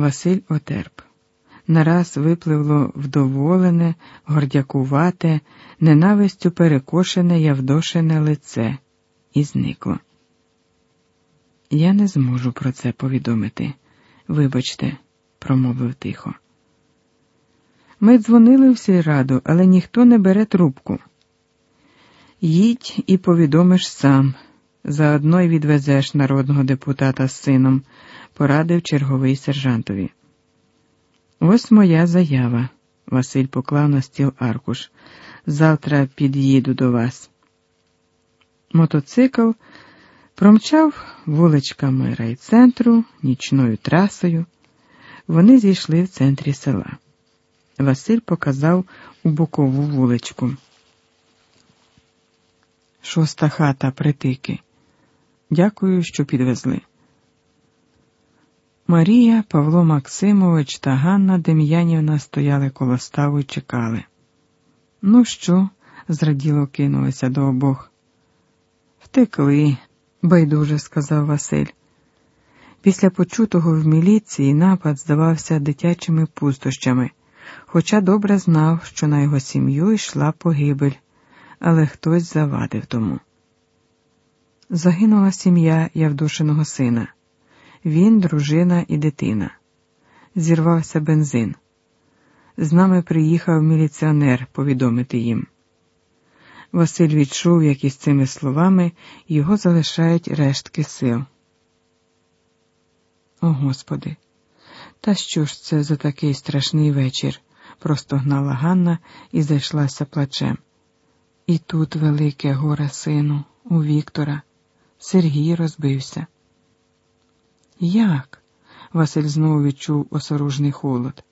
Василь отерп. Нараз випливло вдоволене, гордякувате, ненавистю перекошене Явдошине лице і зникло. Я не зможу про це повідомити. Вибачте, промовив тихо. Ми дзвонили в сільраду, але ніхто не бере трубку. Їдь і повідомиш сам, заодно й відвезеш народного депутата з сином, порадив черговий сержантові. Ось моя заява. Василь поклав на стіл аркуш. Завтра під'їду до вас. Мотоцикл промчав вуличками райцентру, нічною трасою. Вони зійшли в центрі села. Василь показав у бокову вуличку. Шоста хата притики. Дякую, що підвезли. Марія, Павло Максимович та Ганна Дем'янівна стояли коло ставу і чекали. Ну що? зраділо кинулися до обох. Втекли, байдуже сказав Василь. Після почутого в міліції напад здавався дитячими пустощами, хоча добре знав, що на його сім'ю йшла погибель, але хтось завадив тому. Загинула сім'я Явдушиного сина. Він, дружина і дитина. Зірвався бензин. З нами приїхав міліціонер повідомити їм. Василь відчув, як із цими словами його залишають рештки сил. О Господи, та що ж це за такий страшний вечір? простогнала Ганна і зайшлася плачем. І тут велике горе сину, у Віктора. Сергій розбився. Як? Василь знову відчув осоружний холод.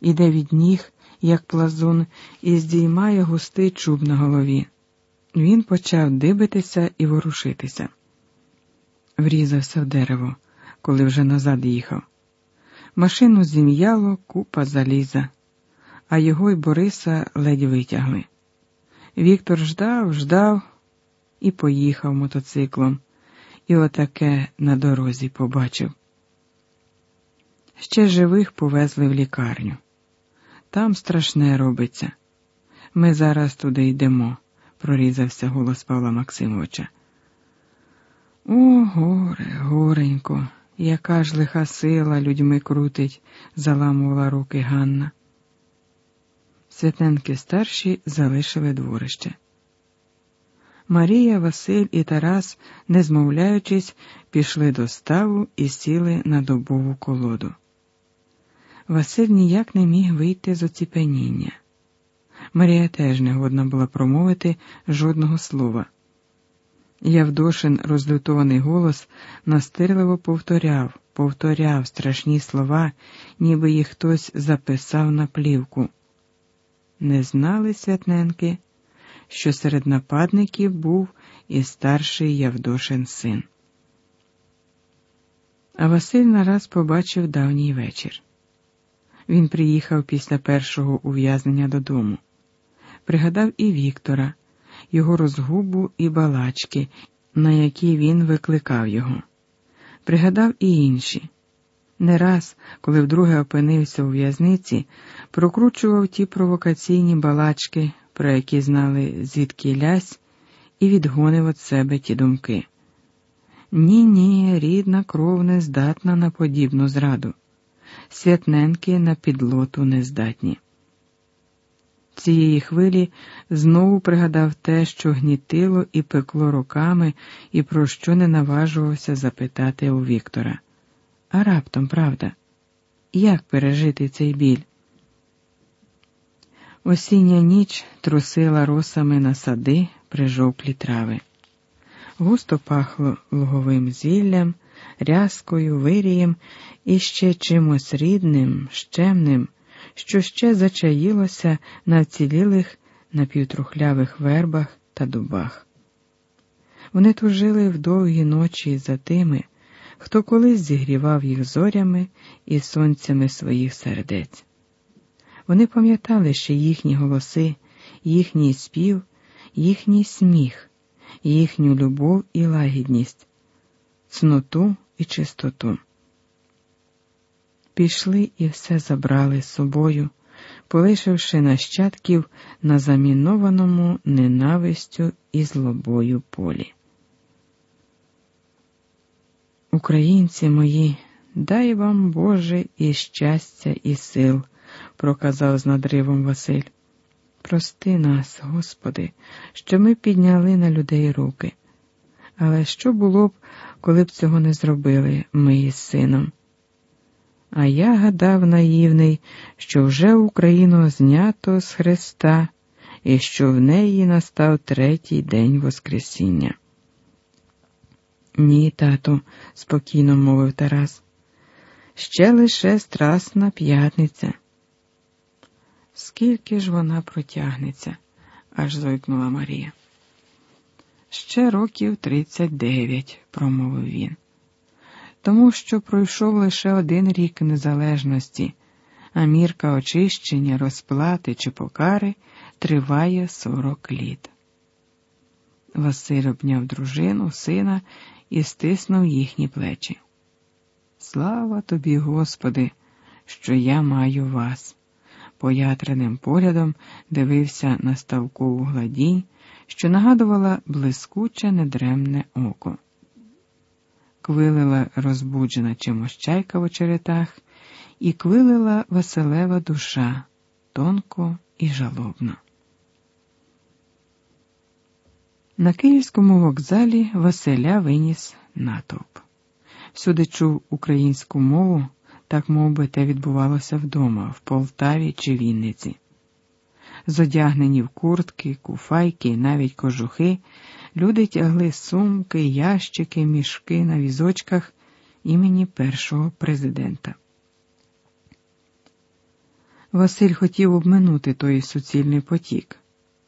Іде від ніг, як плазун, і здіймає густий чуб на голові. Він почав дибитися і ворушитися. Врізався в дерево, коли вже назад їхав. Машину зім'яло купа заліза, а його й Бориса ледь витягли. Віктор ждав, ждав і поїхав мотоциклом і отаке на дорозі побачив. Ще живих повезли в лікарню. Там страшне робиться. Ми зараз туди йдемо, прорізався голос Павла Максимовича. О, горе, горенько, яка ж лиха сила людьми крутить, заламувала руки Ганна. Святенки старші залишили дворище. Марія, Василь і Тарас, не змовляючись, пішли до ставу і сіли на добову колоду. Василь ніяк не міг вийти з оціпеніння. Марія теж не годна була промовити жодного слова. Явдошин, розлютований голос, настирливо повторяв, повторяв страшні слова, ніби їх хтось записав на плівку. Не знали святненки що серед нападників був і старший Явдошин син. А Василь нараз побачив давній вечір. Він приїхав після першого ув'язнення додому, пригадав і Віктора, його розгубу і балачки, на які він викликав його, пригадав і інші. Не раз, коли вдруге опинився у в'язниці, прокручував ті провокаційні балачки про які знали звідки лясь, і відгонив від себе ті думки. Ні, ні, рідна кров не здатна на подібну зраду, святненки на підлоту не здатні. Цієї хвилі знову пригадав те, що гнітило і пекло руками, і про що не наважувався запитати у Віктора. А раптом, правда, як пережити цей біль? Осіння ніч трусила росами на сади прижовклі трави. Густо пахло луговим зіллям, рязкою, вирієм і ще чимось рідним, щемним, що ще зачаїлося на вцілілих напівтрухлявих вербах та дубах. Вони тужили в довгі ночі за тими, хто колись зігрівав їх зорями і сонцями своїх сердець. Вони пам'ятали, що їхні голоси, їхній спів, їхній сміх, їхню любов і лагідність, цноту і чистоту. пішли і все забрали з собою, полишивши нащадків на замінованому ненавистю і злобою полі. Українці мої, дай вам Боже і щастя, і сил, проказав з надривом Василь. Прости нас, Господи, що ми підняли на людей руки. Але що було б, коли б цього не зробили ми із сином? А я гадав наївний, що вже Україну знято з Христа і що в неї настав третій день Воскресіння. Ні, тату, спокійно мовив Тарас. Ще лише страсна п'ятниця. Скільки ж вона протягнеться? аж зойкнула Марія. Ще років тридцять дев'ять, промовив він. Тому що пройшов лише один рік незалежності, а мірка очищення, розплати чи покари триває сорок літ. Василь обняв дружину, сина і стиснув їхні плечі. Слава тобі, Господи, що я маю вас. Поятреним поглядом дивився на ставкову гладінь, що нагадувала блискуче недремне око. Квилила розбуджена чимось чайка в очеретах, і квилила веселева душа тонко і жалобно. На київському вокзалі Василя виніс натовп. Всюди чув українську мову, так мов би те відбувалося вдома, в Полтаві чи Вінниці. Зодягнені в куртки, куфайки, навіть кожухи, люди тягли сумки, ящики, мішки на візочках імені першого президента. Василь хотів обминути той суцільний потік,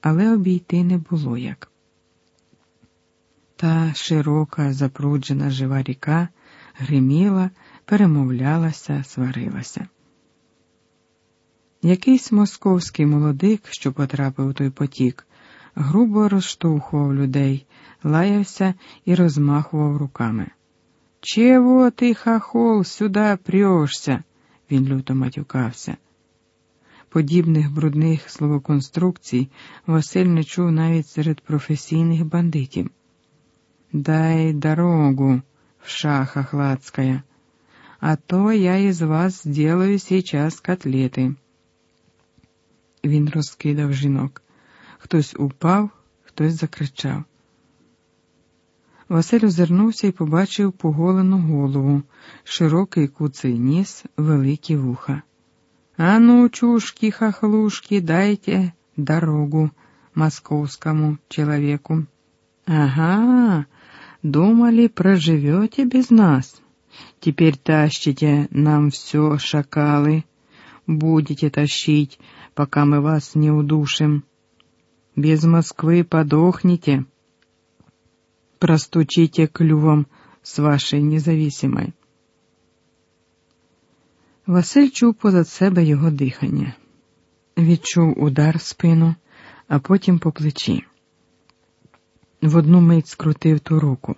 але обійти не було як. Та широка, запруджена жива ріка гриміла, перемовлялася, сварилася. Якийсь московський молодик, що потрапив у той потік, грубо розштовхував людей, лаявся і розмахував руками. Чего ти, хахол, сюди прьошся? Він люто матюкався. Подібних брудних словоконструкцій Василь не чув навіть серед професійних бандитів. Дай дорогу, вшаха хладская, а то я із вас сделаю сейчас котлети. Він розкидав жінок. Хтось упав, хтось закричав. Василь озирнувся і побачив поголену голову, широкий куций ніс, великі вуха. А ну, чушки, хохлушки, дайте дорогу московскому человеку. Ага, думали, проживете без нас. Теперь тащите нам все, шакалы. Будете тащить, пока мы вас не удушим. Без Москвы подохнете. Простучите клювом с вашей независимой. Василь чув позад себе його дихання, відчув удар в спину, а потім по плечі. В одну мить скрутив ту руку.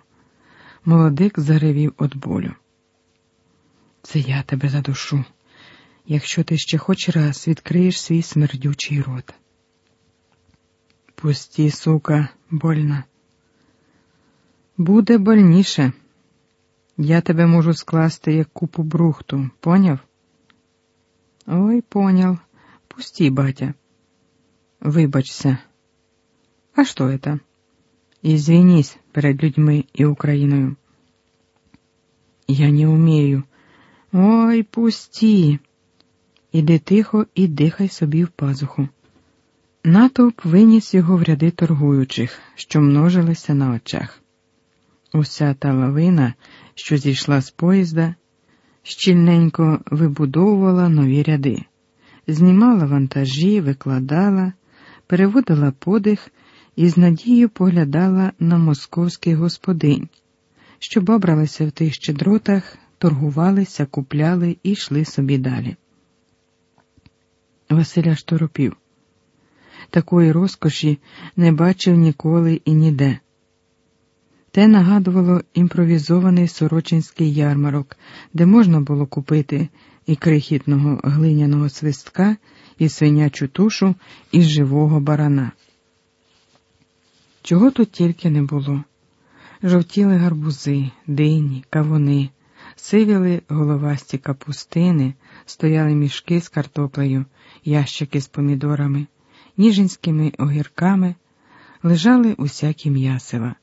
Молодик заревів від болю. Це я тебе задушу, якщо ти ще хоч раз відкриєш свій смердючий рот. Пусті, сука, больно. Буде больніше. Я тебе можу скласти як купу брухту, поняв? Ой, понял. Пусти, батя. Вибачся. А что это? Извинись перед людьми і Україною. Я не умею. Ой, пусті. Іди тихо і дихай собі в пазуху. Натовп виніс його в ряди торгуючих, що множилися на очах. Уся та лавина, що зійшла з поїзда, щільненько вибудовувала нові ряди, знімала вантажі, викладала, переводила подих і з надією поглядала на московських господинь, що бабралися в тих щедротах, торгувалися, купляли і йшли собі далі. Василя шторопів. Такої розкоші не бачив ніколи і ніде. Те нагадувало імпровізований сорочинський ярмарок, де можна було купити і крихітного глиняного свистка, і свинячу тушу із живого барана. Чого тут тільки не було. Жовтіли гарбузи, дині, кавуни, сивіли головасті капустини, стояли мішки з картоплею, ящики з помідорами, ніжинськими огірками, лежали усякі м'ясива,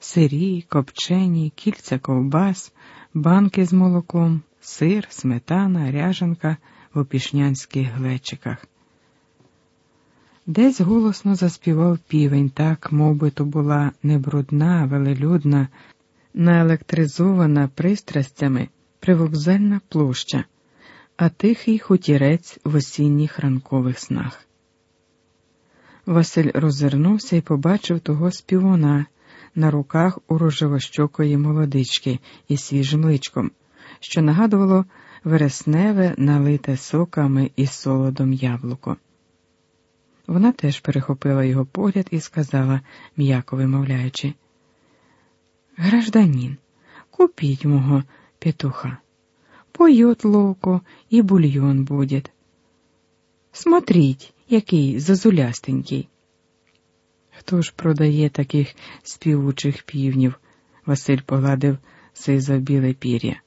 сирі, копчені, кільця ковбас, банки з молоком, сир, сметана, ряжанка в опішнянських глечиках. Десь голосно заспівав півень, так, мов би то була не брудна, велелюдна, наелектризована пристрастями привокзальна площа, а тихий хутірець в осінніх ранкових снах. Василь розвернувся і побачив того співона на руках у рожевощокої молодички із свіжим личком, що нагадувало вересневе налите соками і солодом яблуко. Вона теж перехопила його погляд і сказала, м'яко вимовляючи, Гражданин, купіть мого петуха. Поет ловко і бульйон буде. Смотріть, який зазулястенький. Хто ж продає таких співучих півнів? Василь погладив сизо біле пір'я.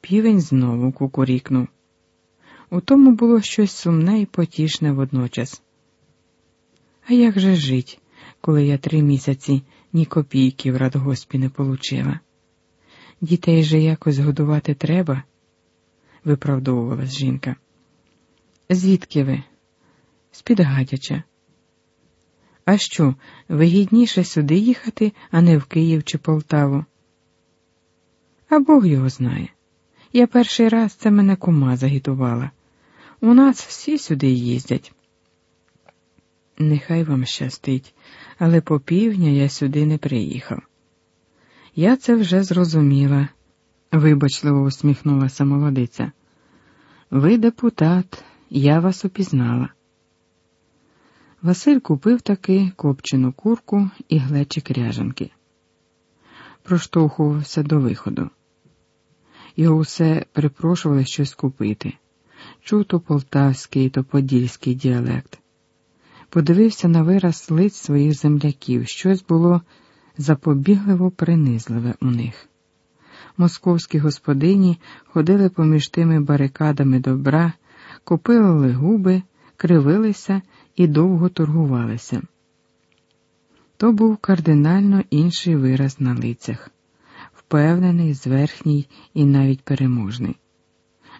Півень знову кукурікнув. У тому було щось сумне і потішне водночас. А як же жить, коли я три місяці ні копійки в радгоспі не получила? Дітей же якось годувати треба, виправдовувалась жінка. Звідки ви? З-під гадяча. А що, вигідніше сюди їхати, а не в Київ чи Полтаву? А Бог його знає. Я перший раз це мене кума загітувала. У нас всі сюди їздять. Нехай вам щастить, але по півдня я сюди не приїхав. Я це вже зрозуміла, вибачливо усміхнулася молодиця. Ви депутат, я вас упізнала. Василь купив таки копчену курку і глечик ряжанки. Проштовхувався до виходу. Його усе припрошували щось купити. Чув то полтавський, то подільський діалект. Подивився на вираз лиць своїх земляків, щось було запобігливо принизливе у них. Московські господині ходили поміж тими барикадами добра, купили губи, кривилися і довго торгувалися. То був кардинально інший вираз на лицях, впевнений, зверхній і навіть переможний.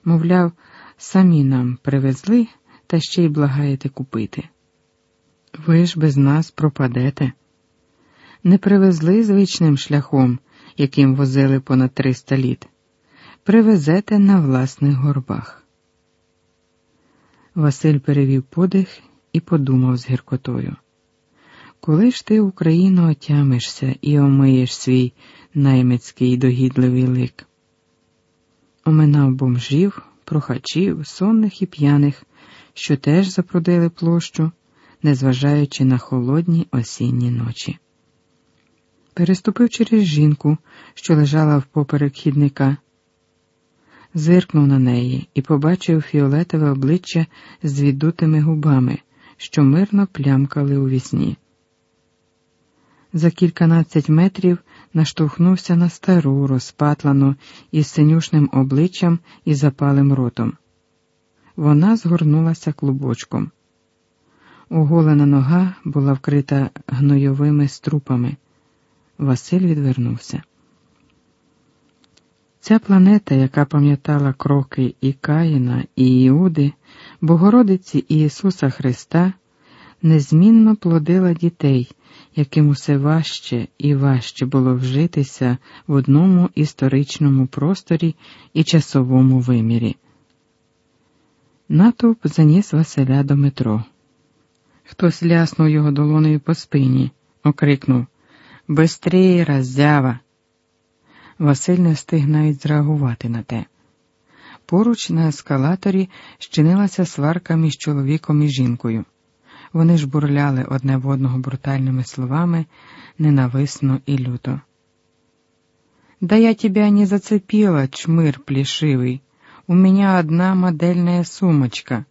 Мовляв, самі нам привезли та ще й благаєте купити. Ви ж без нас пропадете. Не привезли звичним шляхом, яким возили понад триста літ, привезете на власних горбах. Василь перевів подих і подумав з гіркотою. Коли ж ти, Україно, отямишся і омиєш свій наймецький догідливий лик? Оминав бомжів, прохачів, сонних і п'яних, що теж запрудили площу, незважаючи на холодні осінні ночі. Переступив через жінку, що лежала впоперек хідника зиркнув на неї і побачив фіолетове обличчя з віддутими губами, що мирно плямкали у вісні. За кільканадцять метрів наштовхнувся на стару, розпатлану із синюшним обличчям і запалим ротом. Вона згорнулася клубочком. Оголена нога була вкрита гнойовими струпами. Василь відвернувся. Ця планета, яка пам'ятала кроки і Каїна, і Іуди, Богородиці і Ісуса Христа, незмінно плодила дітей, яким усе важче і важче було вжитися в одному історичному просторі і часовому вимірі. Натовп заніс Василя до метро. Хтось ляснув його долоною по спині, окрикнув Бистрій, роззява! Василь не встиг навіть зреагувати на те. Поруч на ескалаторі щинилася сварка між чоловіком і жінкою. Вони ж бурляли одне в одного брутальними словами ненависно і люто. Да я тебя не зацепила, чмир плішивий, У меня одна модельная сумочка.